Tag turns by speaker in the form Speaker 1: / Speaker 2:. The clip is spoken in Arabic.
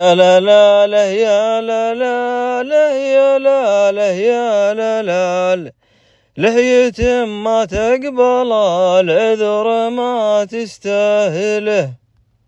Speaker 1: لا لا لا يا لا لا لا يا لا لا يا لا لا لحية ما تقبل العذر ما تستاهله.